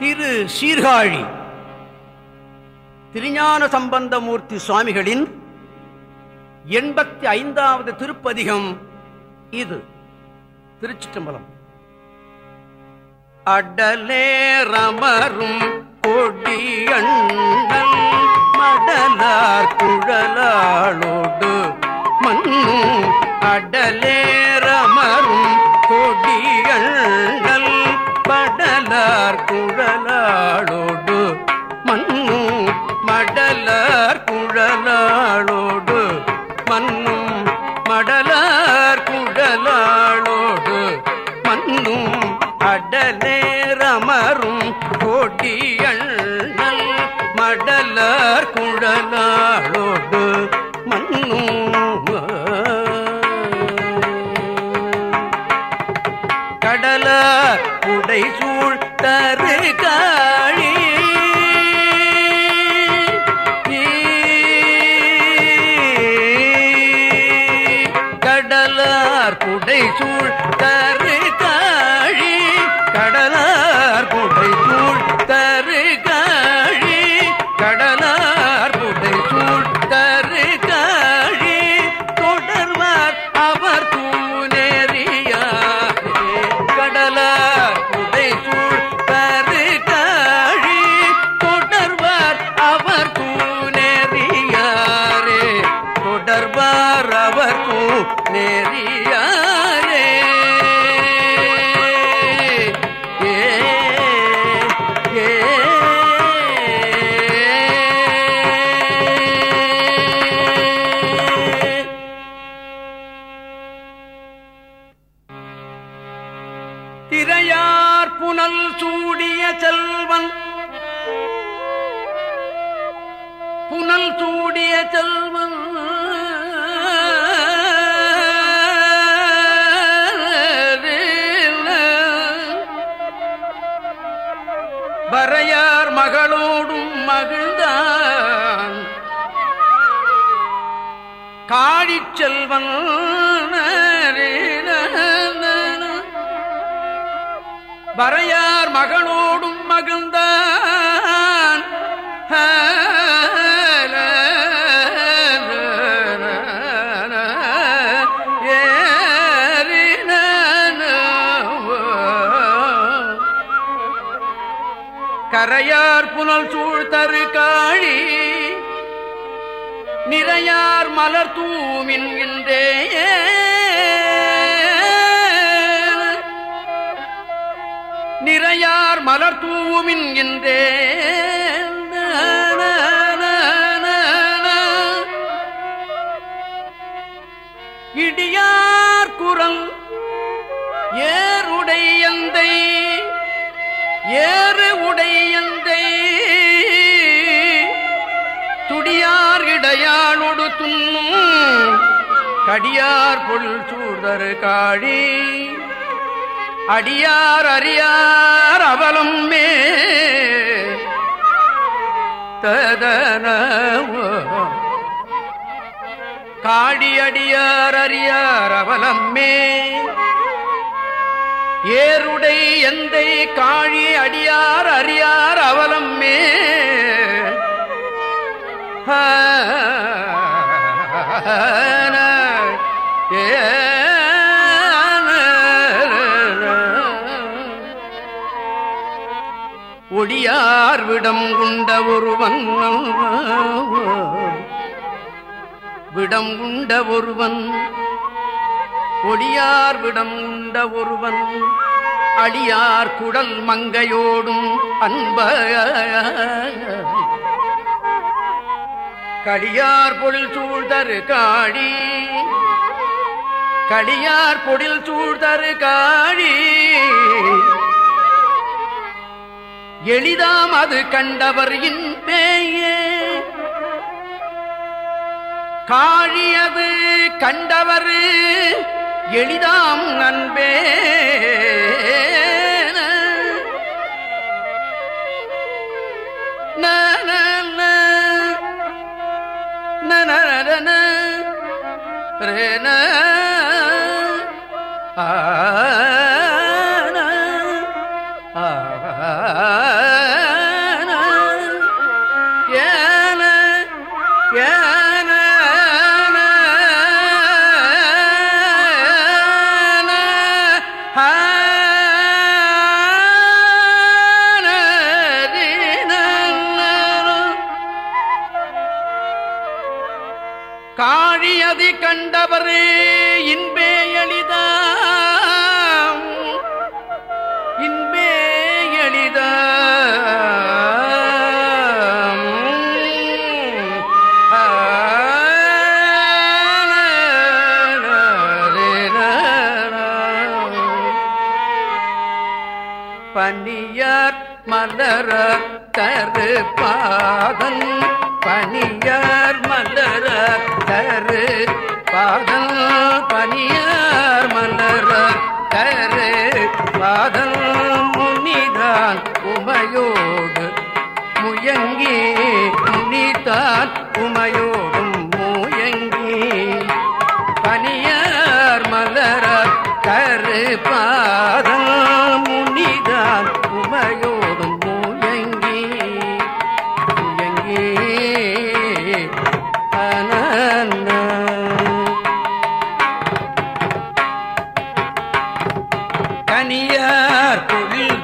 திரு சீர்காழி திருஞான சம்பந்தமூர்த்தி சுவாமிகளின் எண்பத்தி ஐந்தாவது திருப்பதிகம் இது. திருச்சிற்றம்பலம். அடலேரமரும் கொடியண்ணல் மடலார் குழலாளோடு மண்ணும் அடலே மண்ணும் அடலேரமரும் கொடியண்ணல் மடலார் குழலாளோடு மண்ணும் கடலார் உடை சூழ்த்தருகா காழிச் செல்வன் வரையார் மகளோடும் மகிழ்ந்த மலர் தூமின் இன்றே நிறையார் மலர் தூமின் என்றே இடியார் குரல் ஏருடையந்தை ஏறு உடையந்தை துடியார் இடையாளொடு துண்ணும் கடியார் பொருள் சூழ்தரு காழி அடியார் அறியார் அவலம் மே. காடியடியார் காடி அடியார் அறியார் அவலம்மே ஏருடை எந்தை காழி அடியார் அறியார் அவலம்மே ஒடியார் விடம் குண்ட ஒருவன் விடம் குண்ட ஒருவன் ஒடியார் விடம் உண்ட ஒருவன் அடியார் குடல் மங்கையோடும் அன்ப கடியார் பொழில் சூழ்தரு காடி கடியார் பொடில் சூழ்தரு காழி எளிதாம் அது கண்டவர் இன்பேயே காழியது கண்டவர் எளிதாம் அன்பே ந, அது கண்டவரே இன்பே எளிதாம். இன்பே எளிதாம். பனியார் மலர தரு பாதன் பனியார் மலர கரு. பாதம் பனியார் மலர கரு. பாதம் முனிதான் உமையோடு. முயங்கி முனிதான் உமையோடும் முயங்கி. பனியார் மலர கரு. பாதம் கனியார் தொழில்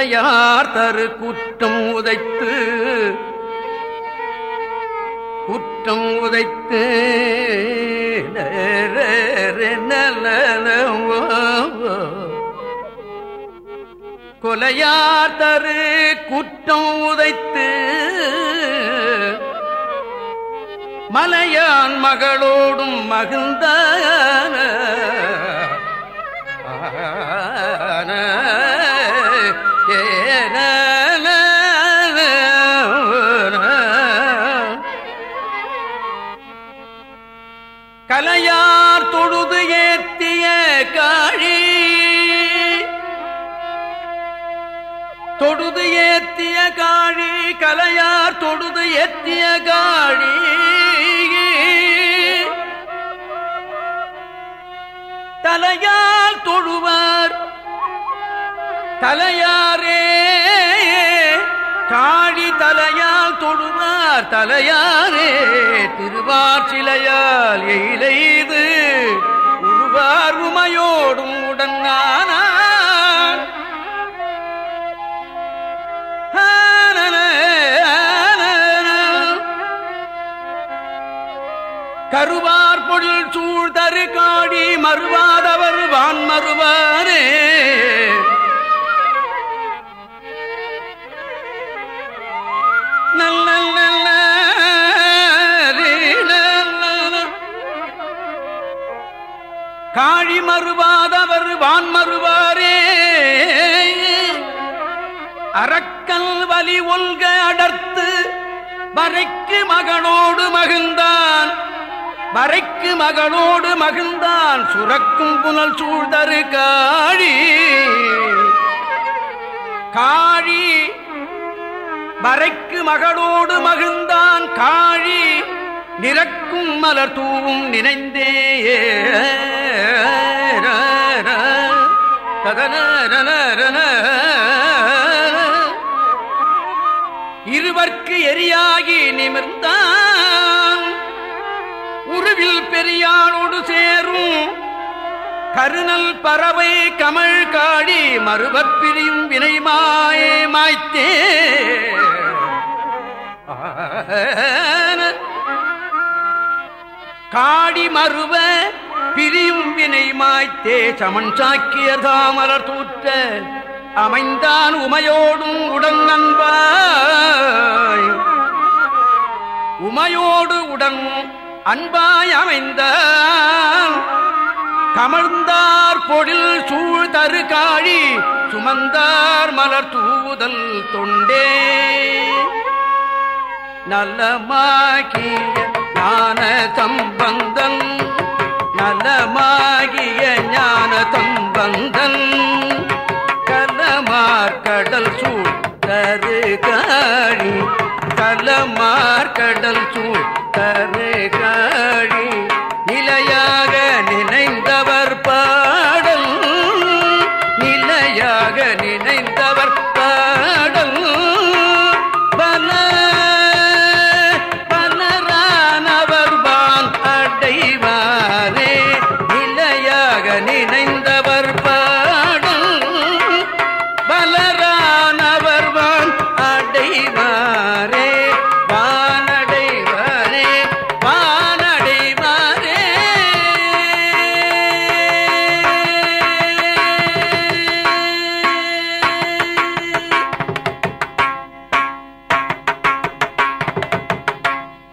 உடையார் தரு குற்றம் உதைத்து குற்றம் உதைத்து கொலையார் தரு குற்றம் உதைத்து மலையான் மகளோடும் மகிழ்ந்த தொழுது ஏத்திய காழி கலையார் தொழுது ஏத்திய காழி தலையால் தொழுவார் தலையாரே. காழி தலையால் தொழுவார் தலையாரே. திருவார் சிலையால் எயிலைது உருவார் உமையோடும் உடனானார் மறுவாதவர் வான் மறுவாரே. நல்ல நல்ல காழி மறுவாதவர் வான் மறுவாரே. அரக்கல் வலி ஒல்க அடர்த்து வரைக்கு மகனோடு மகிழ்ந்தான். வரைக்கு மகளோடு மகிழ்ந்தான் சுரக்கும் புனல் சூழ்தரு காழி. காழி வரைக்கு மகளோடு மகிழ்ந்தான் காழி நிறக்கும் மலர் தூவும் நினைந்தே. இருவர்க்கு எரியாகி நிமிர்ந்தான். உருவில் பெரியாளோடு சேரும். கருணல் பறவை கமல் காடி மறுபப் பிரியும் வினை மாயே மாய்த்தே காடி மறுவ பிரியும் வினை மாய்த்தே சமன் சாக்கியர் தாமலர் தூற்ற அமைந்தான் உமையோடும் உடன் நண்பாய். உமையோடு உடன் அன்பாய் அமைந்த கமழ்ந்தார் பொழில் சூழ் தரு காழி சுமந்தார் மலர் தூதல் தொண்டே. நலமாகிய ஞான தம்பந்தன் நலமாகிய ஞான தம்பந்தன் கலமார் கடல் சூழ் தரு காழி கலமார் கடல் சூழ் தரு காழி